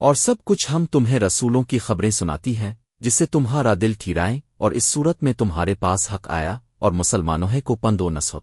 اور سب کچھ ہم تمہیں رسولوں کی خبریں سناتی ہیں، جس سے تمہارا دل ٹھیرائیں اور اس صورت میں تمہارے پاس حق آیا اور مسلمانوں کو پندو نسو